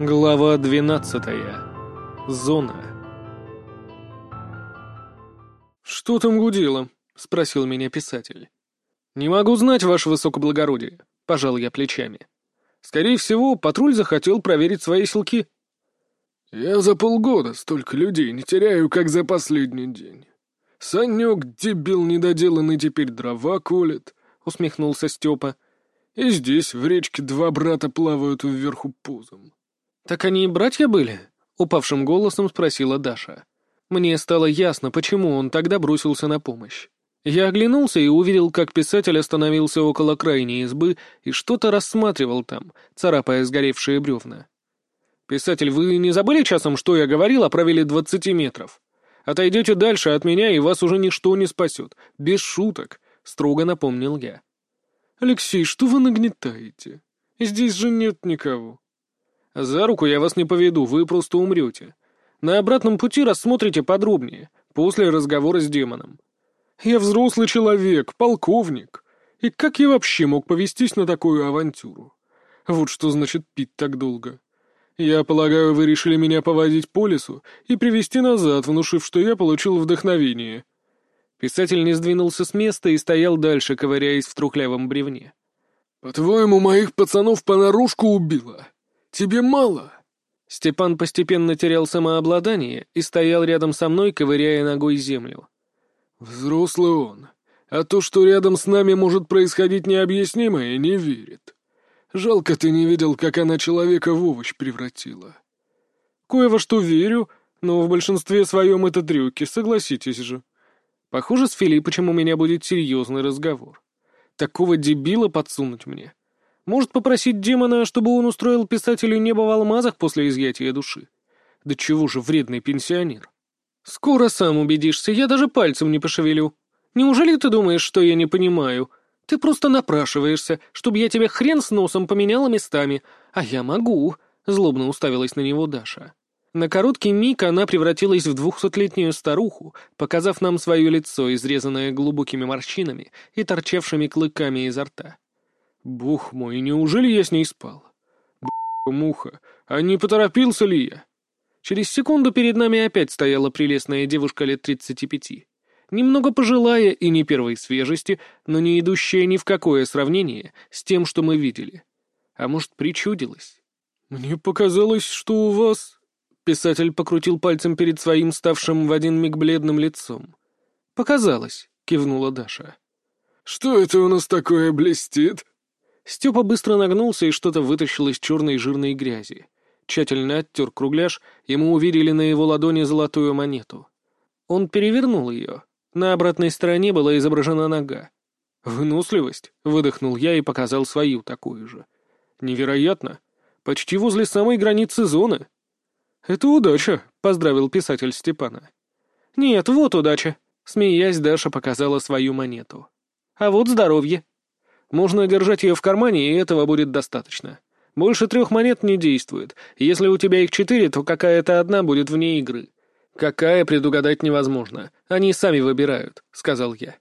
Глава 12. Зона. «Что там гудело?» — спросил меня писатель. «Не могу знать, ваше высокоблагородие», — пожал я плечами. «Скорее всего, патруль захотел проверить свои силки». «Я за полгода столько людей не теряю, как за последний день. Санек, дебил недоделанный, теперь дрова колет», — усмехнулся Степа. «И здесь в речке два брата плавают вверху пузом». «Так они и братья были?» — упавшим голосом спросила Даша. Мне стало ясно, почему он тогда бросился на помощь. Я оглянулся и увидел, как писатель остановился около крайней избы и что-то рассматривал там, царапая сгоревшие бревна. «Писатель, вы не забыли часом, что я говорил о правиле двадцати метров? Отойдете дальше от меня, и вас уже ничто не спасет. Без шуток», — строго напомнил я. «Алексей, что вы нагнетаете? Здесь же нет никого». За руку я вас не поведу, вы просто умрете. На обратном пути рассмотрите подробнее, после разговора с демоном. Я взрослый человек, полковник. И как я вообще мог повестись на такую авантюру? Вот что значит пить так долго. Я полагаю, вы решили меня поводить по лесу и привести назад, внушив, что я получил вдохновение. Писатель не сдвинулся с места и стоял дальше, ковыряясь в трухлявом бревне. «По-твоему, моих пацанов понарошку убило?» Тебе мало?» Степан постепенно терял самообладание и стоял рядом со мной, ковыряя ногой землю. «Взрослый он, а то, что рядом с нами может происходить необъяснимое, не верит. Жалко ты не видел, как она человека в овощ превратила». «Кое во что верю, но в большинстве своем это трюки, согласитесь же. Похоже, с Филиппычем у меня будет серьезный разговор. Такого дебила подсунуть мне. Может попросить демона, чтобы он устроил писателю небо в алмазах после изъятия души? Да чего же вредный пенсионер? Скоро сам убедишься, я даже пальцем не пошевелю. Неужели ты думаешь, что я не понимаю? Ты просто напрашиваешься, чтобы я тебя хрен с носом поменяла местами. А я могу, — злобно уставилась на него Даша. На короткий миг она превратилась в двухсотлетнюю старуху, показав нам свое лицо, изрезанное глубокими морщинами и торчавшими клыками изо рта. Бух мой, неужели я с ней спал? Б***ь, муха, а не поторопился ли я? Через секунду перед нами опять стояла прелестная девушка лет тридцати пяти. Немного пожилая и не первой свежести, но не идущая ни в какое сравнение с тем, что мы видели. А может, причудилась? «Мне показалось, что у вас...» Писатель покрутил пальцем перед своим ставшим в один миг бледным лицом. «Показалось», — кивнула Даша. «Что это у нас такое блестит?» Степа быстро нагнулся и что-то вытащил из черной жирной грязи. Тщательно оттер кругляш, ему увидели на его ладони золотую монету. Он перевернул ее. На обратной стороне была изображена нога. «Выносливость!» — выдохнул я и показал свою такую же. «Невероятно! Почти возле самой границы зоны!» «Это удача!» — поздравил писатель Степана. «Нет, вот удача!» — смеясь, Даша показала свою монету. «А вот здоровье!» Можно держать ее в кармане, и этого будет достаточно. Больше трех монет не действует. Если у тебя их четыре, то какая-то одна будет вне игры. Какая предугадать невозможно. Они сами выбирают, — сказал я.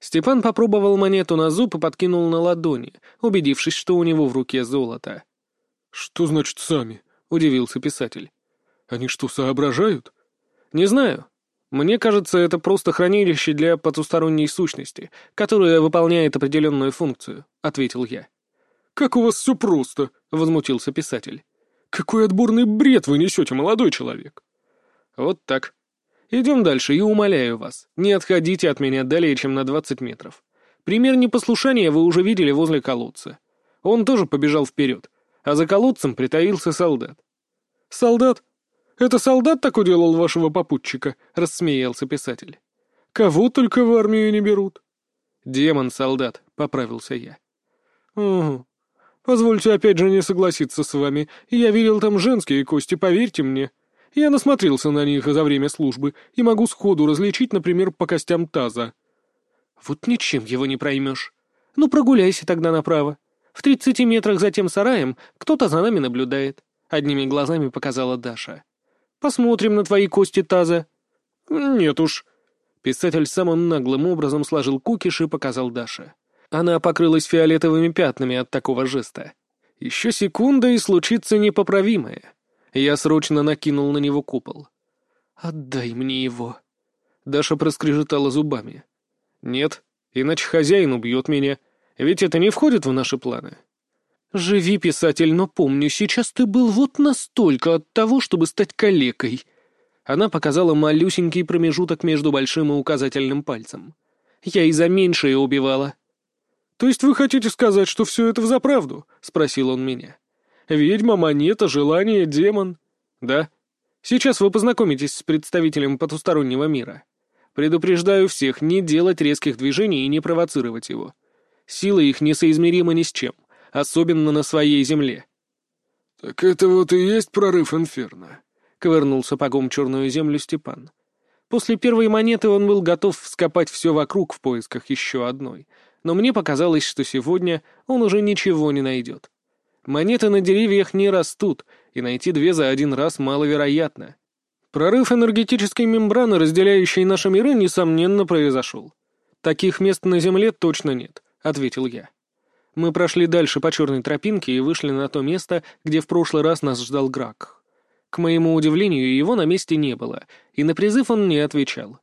Степан попробовал монету на зуб и подкинул на ладони, убедившись, что у него в руке золото. «Что значит «сами»?» — удивился писатель. «Они что, соображают?» «Не знаю. Мне кажется, это просто хранилище для потусторонней сущности, которая выполняет определенную функцию», — ответил я. «Как у вас все просто», — возмутился писатель. «Какой отборный бред вы несете, молодой человек!» «Вот так. Идем дальше и умоляю вас, не отходите от меня далее, чем на двадцать метров. Пример непослушания вы уже видели возле колодца. Он тоже побежал вперед, а за колодцем притаился солдат». «Солдат? «Это солдат так уделал вашего попутчика?» — рассмеялся писатель. «Кого только в армию не берут?» «Демон-солдат», — поправился я. «Угу. Позвольте опять же не согласиться с вами. Я видел там женские кости, поверьте мне. Я насмотрелся на них за время службы и могу сходу различить, например, по костям таза». «Вот ничем его не проймешь. Ну, прогуляйся тогда направо. В тридцати метрах за тем сараем кто-то за нами наблюдает», — одними глазами показала Даша. Посмотрим на твои кости таза». «Нет уж». Писатель самым наглым образом сложил кукиш и показал Даше. Она покрылась фиолетовыми пятнами от такого жеста. Еще секунда, и случится непоправимое. Я срочно накинул на него купол. «Отдай мне его». Даша проскрежетала зубами. «Нет, иначе хозяин убьет меня, ведь это не входит в наши планы». «Живи, писатель, но помню, сейчас ты был вот настолько от того, чтобы стать калекой». Она показала малюсенький промежуток между большим и указательным пальцем. «Я и за меньшее убивала». «То есть вы хотите сказать, что все это взаправду?» — спросил он меня. «Ведьма, монета, желание, демон». «Да. Сейчас вы познакомитесь с представителем потустороннего мира. Предупреждаю всех не делать резких движений и не провоцировать его. Сила их несоизмерима ни с чем, особенно на своей земле». «Так это вот и есть прорыв Инферно», — ковырнул сапогом черную землю Степан. После первой монеты он был готов вскопать все вокруг в поисках еще одной — но мне показалось, что сегодня он уже ничего не найдет. Монеты на деревьях не растут, и найти две за один раз маловероятно. Прорыв энергетической мембраны, разделяющей наши миры, несомненно произошел. Таких мест на Земле точно нет, — ответил я. Мы прошли дальше по черной тропинке и вышли на то место, где в прошлый раз нас ждал Грак. К моему удивлению, его на месте не было, и на призыв он не отвечал.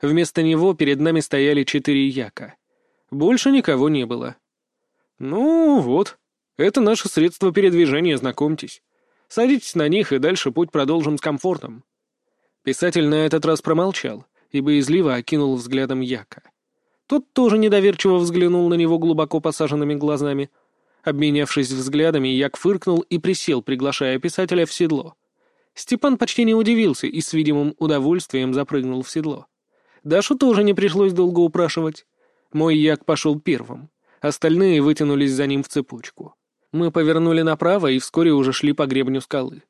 Вместо него перед нами стояли четыре яка. Больше никого не было. «Ну вот, это наше средство передвижения, знакомьтесь. Садитесь на них, и дальше путь продолжим с комфортом». Писатель на этот раз промолчал и боязливо окинул взглядом Яка. Тот тоже недоверчиво взглянул на него глубоко посаженными глазами. Обменявшись взглядами, Як фыркнул и присел, приглашая писателя в седло. Степан почти не удивился и с видимым удовольствием запрыгнул в седло. Дашу тоже не пришлось долго упрашивать. Мой як пошел первым. Остальные вытянулись за ним в цепочку. Мы повернули направо и вскоре уже шли по гребню скалы.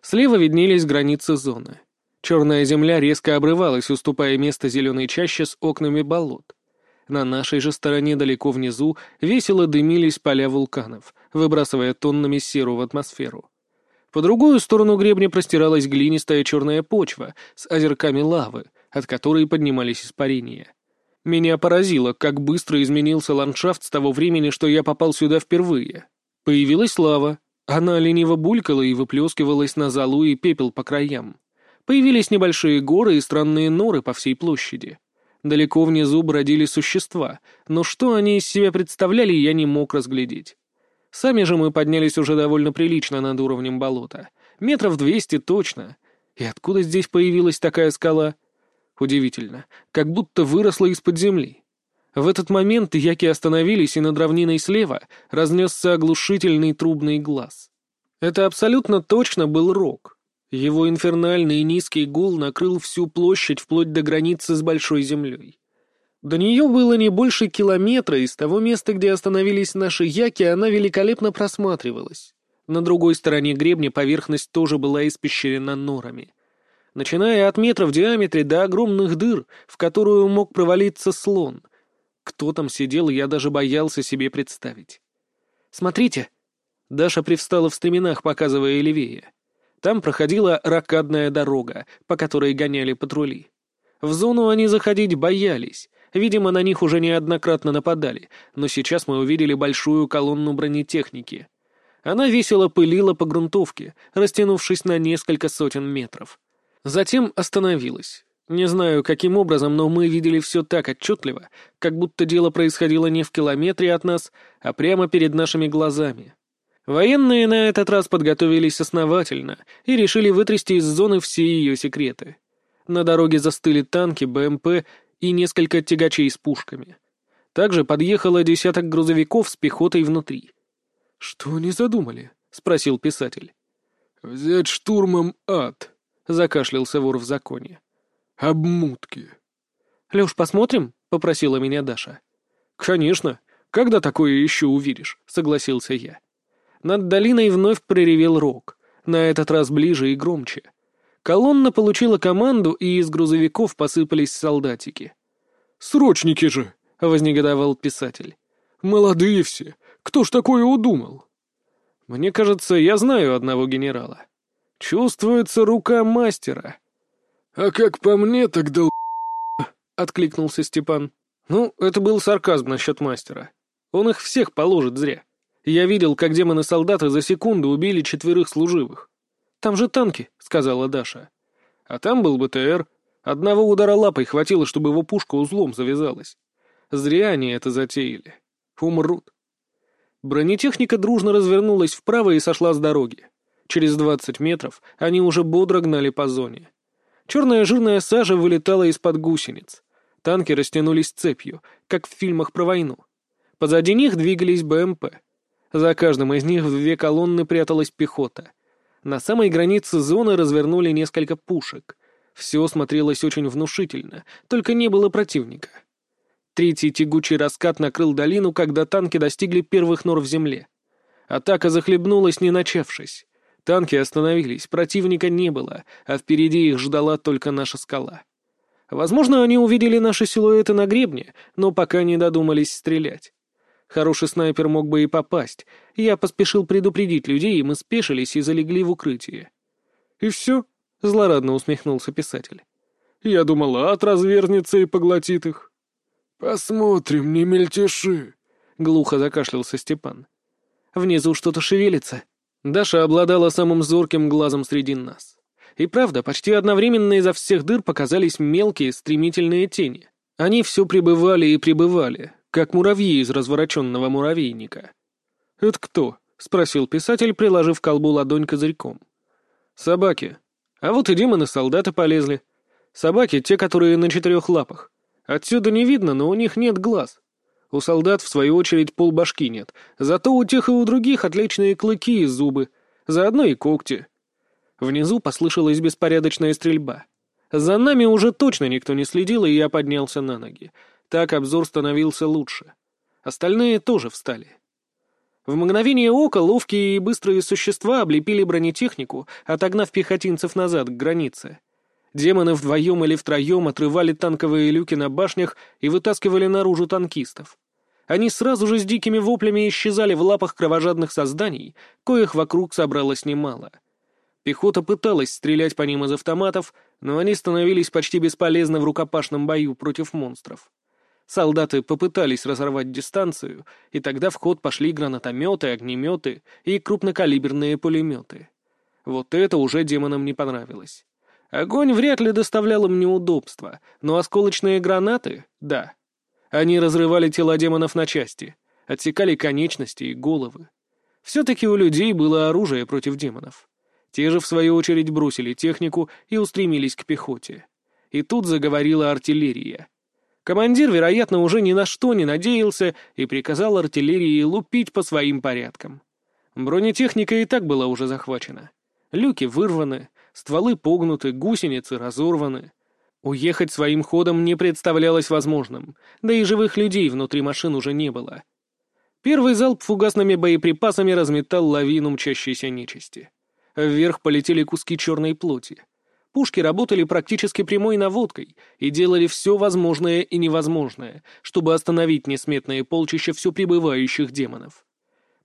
Слева виднелись границы зоны. Черная земля резко обрывалась, уступая место зеленой чаще с окнами болот. На нашей же стороне далеко внизу весело дымились поля вулканов, выбрасывая тоннами серу в атмосферу. По другую сторону гребня простиралась глинистая черная почва с озерками лавы, от которой поднимались испарения. Меня поразило, как быстро изменился ландшафт с того времени, что я попал сюда впервые. Появилась лава. Она лениво булькала и выплескивалась на залу и пепел по краям. Появились небольшие горы и странные норы по всей площади. Далеко внизу бродили существа, но что они из себя представляли, я не мог разглядеть. Сами же мы поднялись уже довольно прилично над уровнем болота. Метров двести точно. И откуда здесь появилась такая скала? Удивительно, как будто выросла из-под земли. В этот момент яки остановились, и над равниной слева разнесся оглушительный трубный глаз. Это абсолютно точно был рог. Его инфернальный низкий гул накрыл всю площадь вплоть до границы с Большой Землей. До нее было не больше километра, и с того места, где остановились наши яки, она великолепно просматривалась. На другой стороне гребня поверхность тоже была испещрена норами начиная от метра в диаметре до огромных дыр, в которую мог провалиться слон. Кто там сидел, я даже боялся себе представить. «Смотрите!» Даша привстала в стременах, показывая левее. Там проходила ракадная дорога, по которой гоняли патрули. В зону они заходить боялись. Видимо, на них уже неоднократно нападали, но сейчас мы увидели большую колонну бронетехники. Она весело пылила по грунтовке, растянувшись на несколько сотен метров. Затем остановилась. Не знаю, каким образом, но мы видели все так отчетливо, как будто дело происходило не в километре от нас, а прямо перед нашими глазами. Военные на этот раз подготовились основательно и решили вытрясти из зоны все ее секреты. На дороге застыли танки, БМП и несколько тягачей с пушками. Также подъехало десяток грузовиков с пехотой внутри. «Что они задумали?» — спросил писатель. «Взять штурмом ад», — закашлялся вор в законе. «Обмутки». «Леш, посмотрим?» — попросила меня Даша. «Конечно. Когда такое еще увидишь?» — согласился я. Над долиной вновь проревел рог, на этот раз ближе и громче. Колонна получила команду, и из грузовиков посыпались солдатики. «Срочники же!» — вознегодовал писатель. «Молодые все. Кто ж такое удумал?» «Мне кажется, я знаю одного генерала. Чувствуется рука мастера. «А как по мне, тогда откликнулся Степан. Ну, это был сарказм насчет мастера. Он их всех положит зря. Я видел, как демоны-солдаты за секунду убили четверых служивых. «Там же танки», — сказала Даша. «А там был БТР. Одного удара лапой хватило, чтобы его пушка узлом завязалась. Зря они это затеяли. Умрут». Бронетехника дружно развернулась вправо и сошла с дороги. Через двадцать метров они уже бодро гнали по зоне. Черная жирная сажа вылетала из-под гусениц. Танки растянулись цепью, как в фильмах про войну. Позади них двигались БМП. За каждым из них в две колонны пряталась пехота. На самой границе зоны развернули несколько пушек. Все смотрелось очень внушительно, только не было противника. Третий тягучий раскат накрыл долину, когда танки достигли первых нор в земле. Атака захлебнулась, не начавшись. Танки остановились, противника не было, а впереди их ждала только наша скала. Возможно, они увидели наши силуэты на гребне, но пока не додумались стрелять. Хороший снайпер мог бы и попасть. Я поспешил предупредить людей, и мы спешились и залегли в укрытие. «И все?» — злорадно усмехнулся писатель. «Я думал, ад развернется и поглотит их». «Посмотрим, не мельтеши», — глухо закашлялся Степан. «Внизу что-то шевелится», Даша обладала самым зорким глазом среди нас. И правда, почти одновременно изо всех дыр показались мелкие, стремительные тени. Они все прибывали и прибывали, как муравьи из развороченного муравейника. «Это кто?» — спросил писатель, приложив колбу ладонь козырьком. «Собаки. А вот и демоны-солдаты полезли. Собаки — те, которые на четырех лапах. Отсюда не видно, но у них нет глаз. У солдат, в свою очередь, полбашки нет. Зато у тех и у других отличные клыки и зубы. Заодно и когти. Внизу послышалась беспорядочная стрельба. За нами уже точно никто не следил, и я поднялся на ноги. Так обзор становился лучше. Остальные тоже встали. В мгновение ока ловкие и быстрые существа облепили бронетехнику, отогнав пехотинцев назад к границе. Демоны вдвоем или втроем отрывали танковые люки на башнях и вытаскивали наружу танкистов. Они сразу же с дикими воплями исчезали в лапах кровожадных созданий, коих вокруг собралось немало. Пехота пыталась стрелять по ним из автоматов, но они становились почти бесполезны в рукопашном бою против монстров. Солдаты попытались разорвать дистанцию, и тогда в ход пошли гранатометы, огнеметы и крупнокалиберные пулеметы. Вот это уже демонам не понравилось. Огонь вряд ли доставлял им неудобства, но осколочные гранаты — да. Они разрывали тела демонов на части, отсекали конечности и головы. Все-таки у людей было оружие против демонов. Те же, в свою очередь, бросили технику и устремились к пехоте. И тут заговорила артиллерия. Командир, вероятно, уже ни на что не надеялся и приказал артиллерии лупить по своим порядкам. Бронетехника и так была уже захвачена. Люки вырваны, стволы погнуты, гусеницы разорваны. Уехать своим ходом не представлялось возможным, да и живых людей внутри машин уже не было. Первый залп фугасными боеприпасами разметал лавину мчащейся нечисти. Вверх полетели куски черной плоти. Пушки работали практически прямой наводкой и делали все возможное и невозможное, чтобы остановить несметное полчище все прибывающих демонов.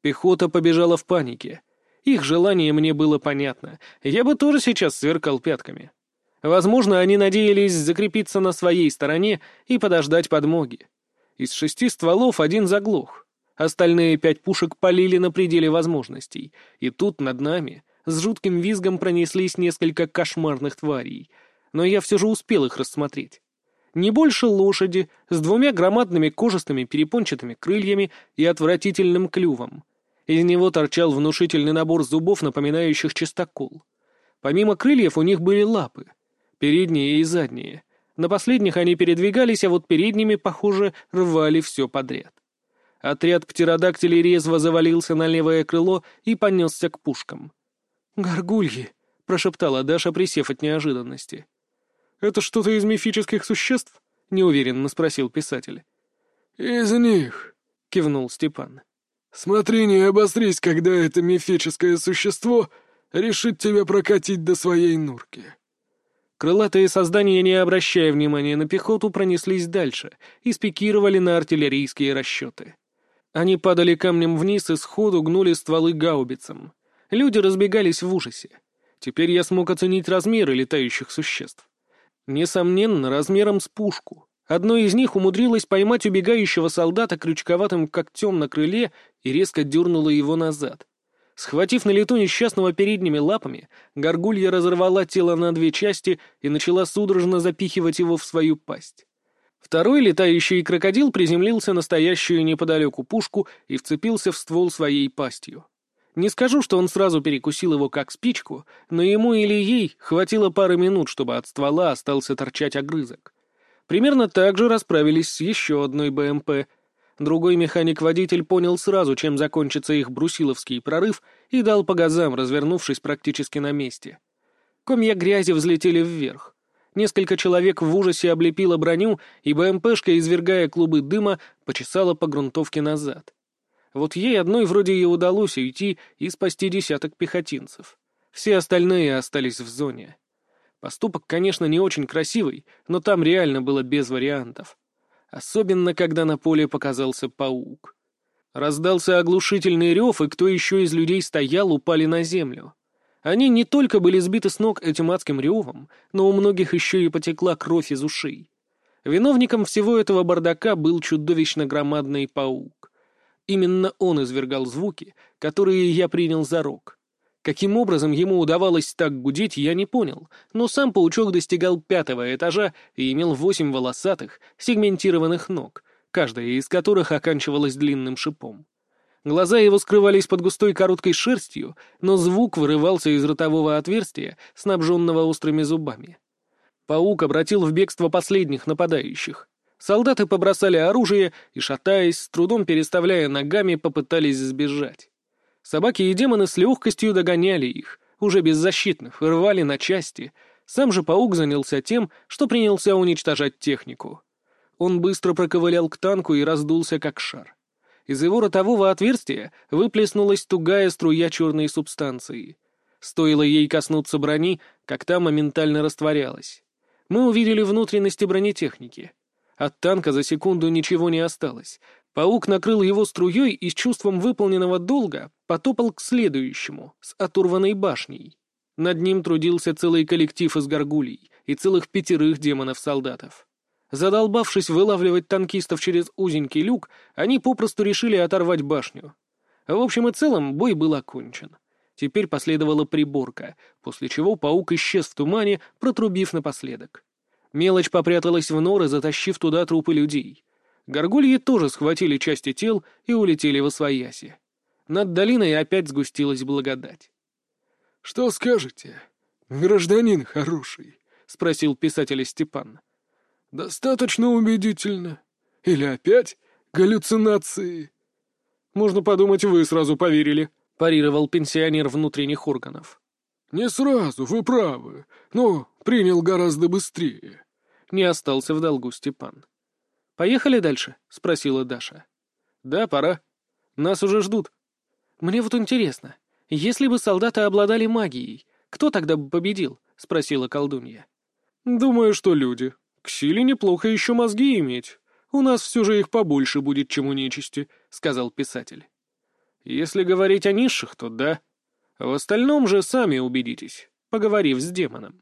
Пехота побежала в панике — их желание мне было понятно. Я бы тоже сейчас сверкал пятками. Возможно, они надеялись закрепиться на своей стороне и подождать подмоги. Из шести стволов один заглох. Остальные пять пушек полили на пределе возможностей. И тут над нами с жутким визгом пронеслись несколько кошмарных тварей. Но я все же успел их рассмотреть. Не больше лошади, с двумя громадными кожистыми перепончатыми крыльями и отвратительным клювом. Из него торчал внушительный набор зубов, напоминающих чистокол. Помимо крыльев у них были лапы. Передние и задние. На последних они передвигались, а вот передними, похоже, рвали все подряд. Отряд птеродактилей резво завалился на левое крыло и понесся к пушкам. «Горгульи!» — прошептала Даша, присев от неожиданности. «Это что-то из мифических существ?» — неуверенно спросил писатель. «Из них!» — кивнул Степан. Смотри, не обострись, когда это мифическое существо решит тебя прокатить до своей нурки. Крылатые создания, не обращая внимания на пехоту, пронеслись дальше и спикировали на артиллерийские расчеты. Они падали камнем вниз и сходу гнули стволы гаубицам. Люди разбегались в ужасе. Теперь я смог оценить размеры летающих существ. Несомненно, размером с пушку. Одно из них умудрилось поймать убегающего солдата крючковатым когтем на крыле и резко дернуло его назад. Схватив на лету несчастного передними лапами, горгулья разорвала тело на две части и начала судорожно запихивать его в свою пасть. Второй летающий крокодил приземлился на стоящую неподалеку пушку и вцепился в ствол своей пастью. Не скажу, что он сразу перекусил его как спичку, но ему или ей хватило пары минут, чтобы от ствола остался торчать огрызок. Примерно так же расправились с еще одной БМП. Другой механик-водитель понял сразу, чем закончится их брусиловский прорыв, и дал по газам, развернувшись практически на месте. Комья грязи взлетели вверх. Несколько человек в ужасе облепило броню, и БМПшка, извергая клубы дыма, почесала по грунтовке назад. Вот ей одной вроде и удалось уйти и спасти десяток пехотинцев. Все остальные остались в зоне. Поступок, конечно, не очень красивый, но там реально было без вариантов. Особенно, когда на поле показался паук. Раздался оглушительный рев, и кто еще из людей стоял, упали на землю. Они не только были сбиты с ног этим адским ревом, но у многих еще и потекла кровь из ушей. Виновником всего этого бардака был чудовищно громадный паук. Именно он извергал звуки, которые я принял за рок. Каким образом ему удавалось так гудеть, я не понял, но сам паучок достигал пятого этажа и имел восемь волосатых, сегментированных ног, каждая из которых оканчивалась длинным шипом. Глаза его скрывались под густой короткой шерстью, но звук вырывался из ротового отверстия, снабженного острыми зубами. Паук обратил в бегство последних нападающих. Солдаты побросали оружие и, шатаясь, с трудом переставляя ногами, попытались сбежать. Собаки и демоны с легкостью догоняли их, уже беззащитных, рвали на части. Сам же паук занялся тем, что принялся уничтожать технику. Он быстро проковылял к танку и раздулся как шар. Из его ротового отверстия выплеснулась тугая струя черной субстанции. Стоило ей коснуться брони, как та моментально растворялась. Мы увидели внутренности бронетехники — от танка за секунду ничего не осталось. Паук накрыл его струей и с чувством выполненного долга потопал к следующему, с оторванной башней. Над ним трудился целый коллектив из горгулей и целых пятерых демонов-солдатов. Задолбавшись вылавливать танкистов через узенький люк, они попросту решили оторвать башню. В общем и целом бой был окончен. Теперь последовала приборка, после чего паук исчез в тумане, протрубив напоследок. Мелочь попряталась в норы, затащив туда трупы людей. Горгульи тоже схватили части тел и улетели во свояси. Над долиной опять сгустилась благодать. «Что скажете, гражданин хороший?» — спросил писатель Степан. «Достаточно убедительно. Или опять галлюцинации?» «Можно подумать, вы сразу поверили», — парировал пенсионер внутренних органов. «Не сразу, вы правы, но принял гораздо быстрее». Не остался в долгу Степан. «Поехали дальше?» — спросила Даша. «Да, пора. Нас уже ждут». «Мне вот интересно, если бы солдаты обладали магией, кто тогда бы победил?» — спросила колдунья. «Думаю, что люди. К силе неплохо еще мозги иметь. У нас все же их побольше будет, чем у нечисти», — сказал писатель. «Если говорить о низших, то да», в остальном же сами убедитесь, поговорив с демоном.